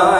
سواء